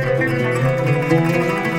Música